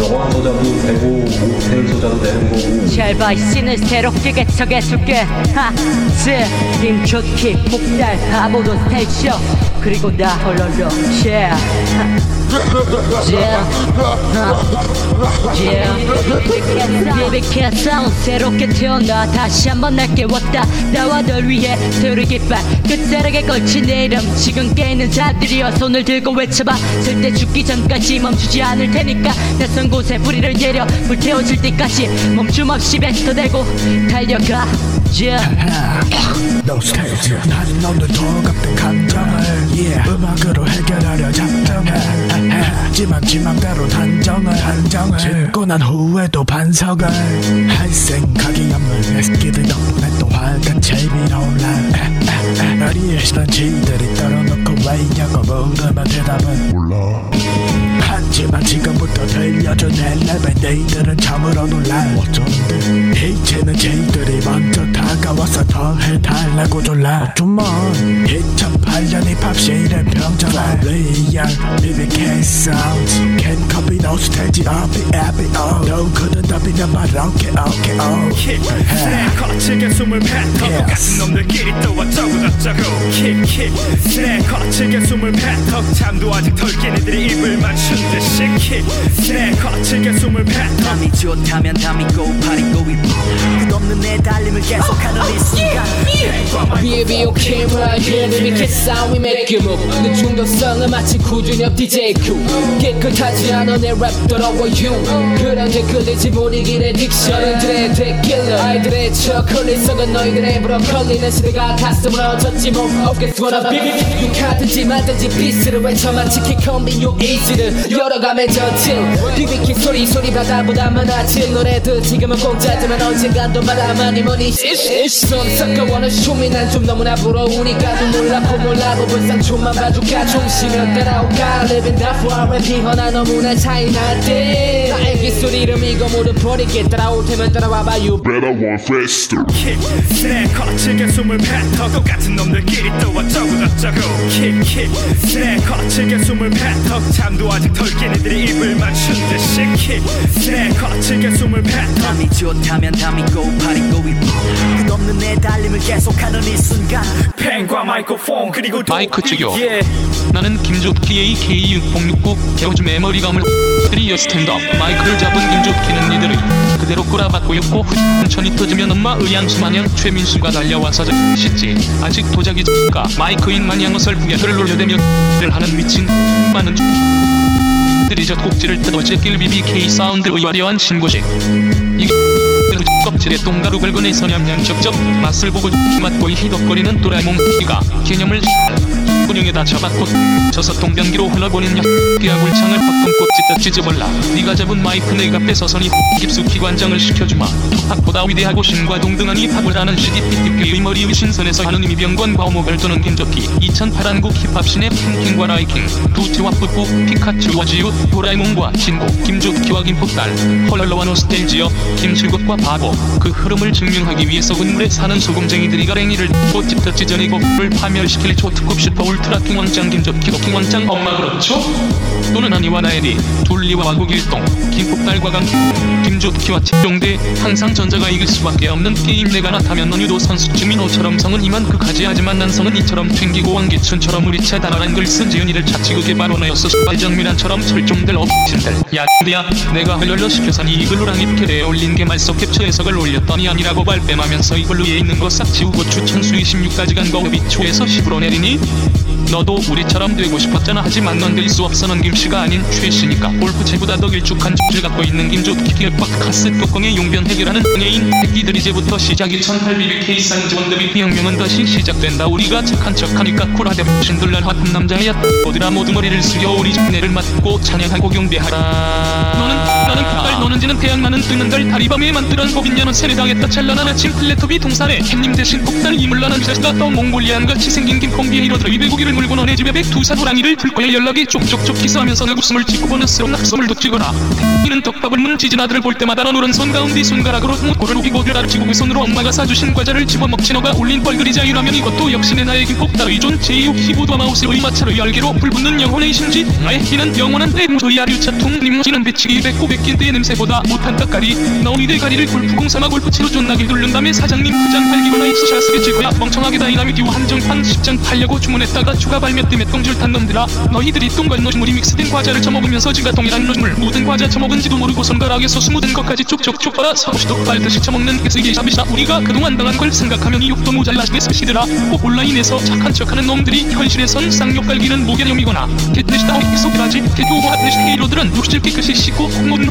영화 소자도 되고, 모텔 소자도 되는 거고. 잘봐 이씨는 새롭게 개척해줄게 하스 김초키 폭달 바보도 스테이쇼 그리고 나 홀로로 yeah yeah 비비케 사운 새롭게 태어나 다시 한번 날 깨웠다. 나와 널 위해 소리깃발 끝자락에 걸친 내 이름. 지금 깨있는 자들이여 손을 들고 외쳐봐. 절대 죽기 전까지 멈추지 않을 테니까. 낯선 곳에 뿌리를 내려. 불태워질 때까지 멈춤 없이 뱉어대고 달려가. Yeah. 노스테이지 나는 놈들 도같은 감정을 yeah. 음악으로 해결하려 하지만 지맘대로 단정을 단정을. 짓고 난 후에도 반성을 할 생각이 없는 내 새끼들 덕분에 또 활간 재미로 올라 어리에 시던 지들이 떨어놓고 왜냐고 물으면 대답은 몰라. 하지만 지금부터 들려줘 내 랩에 너희들은 참으로 놀라. 어쩌는데 이제는 저희들이 먼저 다가와서 더 해달라고 졸라. 2008년 힙 합 시대 평정을 리얼 BBK 사운드. 캔 커피 노 스테이지 어비 에비 어. 누구든 더비면 말 오케이 오케이 오케이 거칠게 숨을 뱉어. 같은 놈들끼리 또 어쩌고 저쩌고 킥킥 쓰레 거칠게 숨을 뱉어. 잠도 아직 덜 깬 애들이 입을 맞춘 듯이. 킥 쓰레 거칠게 숨을 뱉어. 담이 좋다면 담이 고 파리고 끝없는 내 달림을 계속하는 이 순간. Here Baby kiss sound we make you move 내 중독성은 마치 구준엽 DJ 큐. 깨끗하지 않아 내 랩 더러워 you. 그런데 그대지 모르기래 딕션들의 데킬러 아이들의 초콜릿 속은 너희들의 브로콜리는 시대가 가슴으로 젖지 못 없겠어 비비 육하든지 말든지 비스를 외쳐 마치 킥콤비 요 이지를 열어가며 저칠 비비킥 소리 소리 바다보다 많아질 노래들. 지금은 공짜지만 언젠간 또 말아마니 뭐니? 손 섞어 원한 춤이 난좀 너무나 부러우니까 눈물 나고 몰라고 불쌍 춤만 봐줄까 좀 쉬면 따라올까? Living that far 랩이 허나 너무나 차이 날때 나의 기술 이름 이거 모두 버리게. 따라올 테면 따라와봐 you 킥 쓰레 거칠게 숨을 뱉어 똑같은 놈들끼리 또 어쩌고 저쩌고. 킥킥 거칠게 숨을 뱉어 잠도 아직 덜 깬 애들이 입을 맞춘 듯이. 킥 쓰레 거칠게 숨을 뱉어 담이 좋다면 담이 고 파리고 끝없는 내 달림을 계속하는 이 순간. 펜과 마이크폰 그리고 도- 마이크 죽여. 예. 나는 김조키 AK6069 개우즈 메모리감을 들이어 스탠드업 마이크를 잡은 김조키는 이들의 그대로 꼬라박고 있고 천이 터지면 엄마 의양수 마냥 최민수가 달려와서 씻지 아직 도자기 가 마이크인 마냥 어설프게 혀를 놀려대며 를 하는 미친 많은 들이 저 꼭지를 뜯어 제낄 BBK 사운드의 화려한 신고식 이게 껍 질에 똥가루 긁어내서 냠냠적적 맛을 보고 맞고 희덕거리는 또라이몽 이가 개념을 근육에다 잡았고 저서 동변기로 흘러보는 야구울창을 헛동꽃 찢다 찢어볼라. 네가 잡은 마이크 내가 뺏어서니 깊숙이 관장을 시켜주마. 팝보다 위대하고 신과 동등한 힙합을 하는 CDPTP의 머리의 신선에서 하는 이병관과 오목을 도는 김조키 2008 한국 힙합신의 핑킹과 라이킹. 두티와 뿌뿌 피카츄와 지우 도라에몽과 신고 김조키와 김폭달. 헐러와 노스텔지어 김칠국과 바보. 그 흐름을 증명하기 위해서 군물에 사는 소금쟁이들이 가랭이를 또 찝터 찢어내고 를 파멸시킬 초특급 슈퍼 울 트라 킹왕짱 김조키 킹왕짱 엄마 그렇죠? 또는 아니와 나에디 둘리와 와국 일동 김폭달과 강 김조키와 칠종대 항상 전자가 이길 수밖에 없는 게임 내가 나타면 너희도 선수 주민호처럼 성은 이만 그까지 하지만 난 성은 이처럼 튕기고 왕기춘처럼 우리 채 단어란 글쓴 지은이를 자치고 개발원하였어. 발정미란처럼 철종들 업신들. 야야 내가 헐렬러 시켜서 니 이글루랑 입결에 올린 게 말속 캡처 해석을 올렸더니 아니라고 발뺌하면서 이글루에 있는 거 싹 지우고 추천 수 26까지 간거 비초에서 10으로 내리니 너도 우리처럼 되고 싶었잖아. 하지만 넌 될 수 없어. 넌 김씨가 아닌 최씨니까. 골프채보다 더 길쭉한 줄 갖고 있는 김조키 기획박 카스 뚜껑의 용변 해결하는 연예인 새끼들 이제부터 시작이 1800K 쌍지원더비 비혁명은 다시 시작된다. 우리가 착한 척하니까 쿨하대 신들난 화품 남자야 어디라 모두 머리를 숙여 우리 장례를 맞고 찬양하고 경배하라. 너는 나는 노는지는 태양 나는 뜨는들 다리밤에 만들은 고빈년은 세뇌당했다. 찬란한 아침 플래토비 동산에 캣님 대신 폭탄을 이물러난 자식아 떠 몽골리안 같이 생긴 김콩비에 이러다 이백고기를 물고 너네 집에 백두산 호랑이를 풀 거야. 연락이 쪽쪽쪽 기사하면서 내 웃음을 짓고 보너스로 낙섬을 도치거라. 이는 떡밥을 문지진 아들을 볼 때마다 넌 노른 손 가운데 손가락으로 고를 우기고 를 아치고 그 손으로 엄마가 사주신 과자를 집어먹지. 너가 올린 뻘그리자유라면 이것도 역시 내 나의 김폭. 따위 존 제65도 마우스의 마차로 열기로 불붙는 영혼의 심지. 나의 희는 영원한 내 무소야 류차통. 님지는 배치기 백고 백기 캔드의 냄새보다 못한 떡갈이. 나 오니들 가리를 골프공 삼아 골프채로 존나게 돌른다며 사장님 부장 팔기거나 입수샷 쓰겠지 거야 멍청하게 다이나믹듀오 한정판 10장 팔려고 주문했다가 추가 발매 때문에 똥줄 탄 놈들아. 너희들이 똥간 노즈물이 믹스된 과자를 처먹으면서 지가 동일한 노즈물 모든 과자 처먹은지도 모르고 손가락에서 스무든 것까지 쪽쪽쪽 빨아 서없이도 빨듯이 처먹는 개쓰기 샵이다 우리가 그동안 당한 걸 생각하면 이 욕도 모자라시게 쓰시더라 꼭 그 온라인에서 착한 척하는 놈들이 현실에선 쌍욕 갈기는 모계렴이거나 개떼시다. 이 속까지? 개도 화내시 헤이로들은 욕실 깨끗이 씻고 콩모든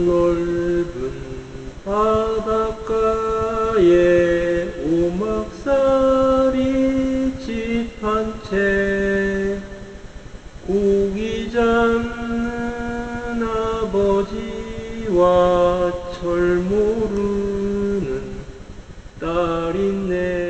넓은 바닷가에 오막살이 집 한 채 고기 잡는 아버지와 철 모르는 딸 있네